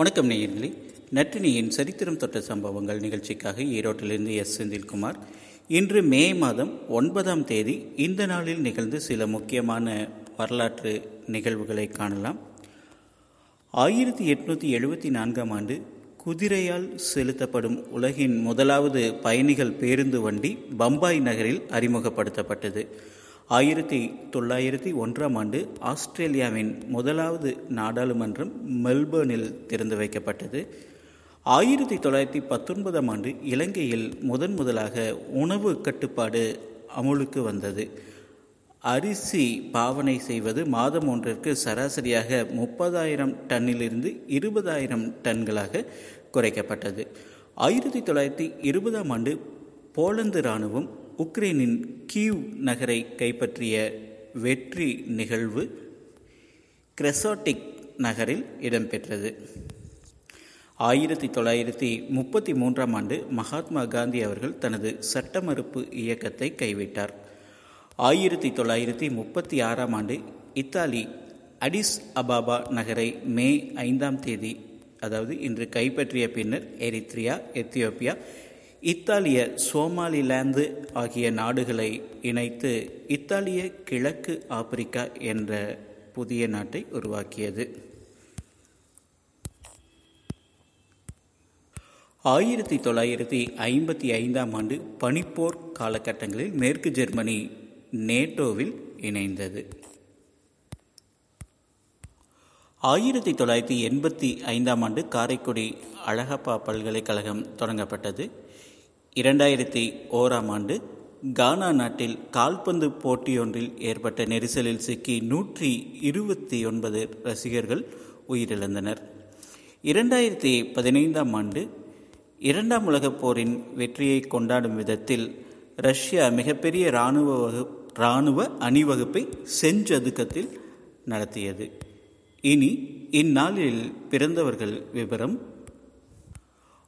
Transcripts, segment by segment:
வணக்கம் நேயர்களே. நற்றினியின் சரித்திரம் தொட்ட சம்பவங்கள் நிகழ்ச்சிக்காக ஈரோட்டிலிருந்து எஸ். செந்தில்குமார். இன்று மே மாதம் ஒன்பதாம் தேதி இந்த நாளில் நிகழ்ந்து சில முக்கியமான வரலாற்று நிகழ்வுகளை காணலாம். ஆயிரத்தி எட்நூற்றி எழுபத்தி நான்காம் ஆண்டு குதிரையால் செலுத்தப்படும் உலகின் முதலாவது பயணிகள் பேருந்து வண்டி பம்பாய் நகரில் அறிமுகப்படுத்தப்பட்டது. ஆயிரத்தி தொள்ளாயிரத்தி ஒன்றாம் ஆண்டு ஆஸ்திரேலியாவின் முதலாவது நாடாளுமன்றம் மெல்பர்னில் திறந்து வைக்கப்பட்டது. ஆயிரத்தி தொள்ளாயிரத்தி பத்தொன்பதாம் ஆண்டு இலங்கையில் முதன் முதலாக உணவு கட்டுப்பாடு அமுலுக்கு வந்தது. அரிசி பாவனை செய்வது மாதம் ஒன்றிற்கு சராசரியாக முப்பதாயிரம் டன்னிலிருந்து இருபதாயிரம் டன்களாக குறைக்கப்பட்டது. ஆயிரத்தி தொள்ளாயிரத்தி இருபதாம் ஆண்டு போலந்து இராணுவம் உக்ரைனின் கீவ் நகரை கைப்பற்றிய வெற்றி நிகழ்வு கிரெசோட்டிக் நகரில் இடம்பெற்றது. ஆயிரத்தி தொள்ளாயிரத்தி முப்பத்தி மூன்றாம் ஆண்டு மகாத்மா காந்தி அவர்கள் தனது சட்ட மறுப்பு இயக்கத்தை கைவிட்டார். ஆயிரத்தி தொள்ளாயிரத்தி முப்பத்தி ஆறாம் ஆண்டு இத்தாலி அடிஸ் அபாபா நகரை மே ஐந்தாம் தேதி அதாவது இன்று கைப்பற்றிய பின்னர் எரித்ரியா எத்தியோப்பியா இத்தாலிய சோமாலிலாந்து ஆகிய நாடுகளை இணைத்து இத்தாலிய கிழக்கு ஆப்பிரிக்கா என்ற புதிய நாட்டை உருவாக்கியது. ஆயிரத்தி தொள்ளாயிரத்தி ஐம்பத்தி ஐந்தாம் ஆண்டு பனிப்போர் காலகட்டங்களில் மேற்கு ஜெர்மனி நேட்டோவில் இணைந்தது. ஆயிரத்தி தொள்ளாயிரத்தி எண்பத்தி ஐந்தாம் ஆண்டு காரைக்குடி அழகப்பா பல்கலைக்கழகம் தொடங்கப்பட்டது. இரண்டாயிரத்தி ஓராம் ஆண்டு கானா நாட்டில் கால்பந்து போட்டியொன்றில் ஏற்பட்ட நெரிசலில் சிக்கி நூற்றி இருபத்தி ஒன்பது ரசிகர்கள் உயிரிழந்தனர். இரண்டாயிரத்தி பதினைந்தாம் ஆண்டு இரண்டாம் உலகப் போரின் வெற்றியை கொண்டாடும் விதத்தில் ரஷ்யா மிகப்பெரிய இராணுவ வகு இராணுவ அணிவகுப்பை செஞ்சதுக்கத்தில் நடத்தியது. இனி இந்நாளில் பிறந்தவர்கள் விவரம்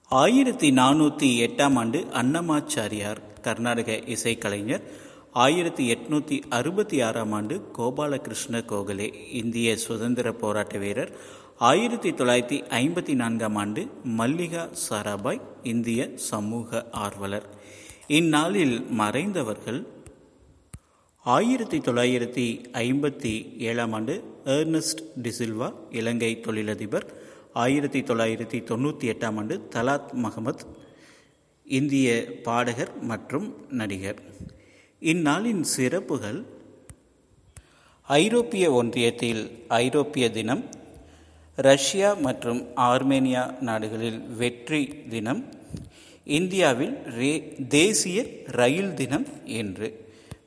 ஆயிரத்தி நானூற்றி எட்டாம் ஆண்டு அன்னமாச்சாரியார் கர்நாடக இசைக்கலைஞர். ஆயிரத்தி எட்நூற்றி அறுபத்தி ஆறாம் ஆண்டு கோபாலகிருஷ்ண கோகலே இந்திய சுதந்திர போராட்ட வீரர். ஆயிரத்தி தொள்ளாயிரத்தி ஐம்பத்தி நான்காம் ஆண்டு மல்லிகா சாராபாய் இந்திய சமூக ஆர்வலர். இந்நாளில் மறைந்தவர்கள் ஆயிரத்தி தொள்ளாயிரத்தி ஐம்பத்தி ஏழாம் ஆண்டு ஏர்னஸ்ட் டிசில்வா இலங்கை தொழிலதிபர். ஆயிரத்தி தொள்ளாயிரத்தி தொண்ணூற்றி எட்டாம் ஆண்டு தலாத் மஹமத் இந்திய பாடகர் மற்றும் நடிகர். இந்நாளின் சிறப்புகள் ஐரோப்பிய ஒன்றியத்தில் ஐரோப்பிய தினம் ரஷ்யா மற்றும் ஆர்மேனியா நாடுகளில் வெற்றி தினம் இந்தியாவில் ரே தேசிய ரயில் தினம் என்று.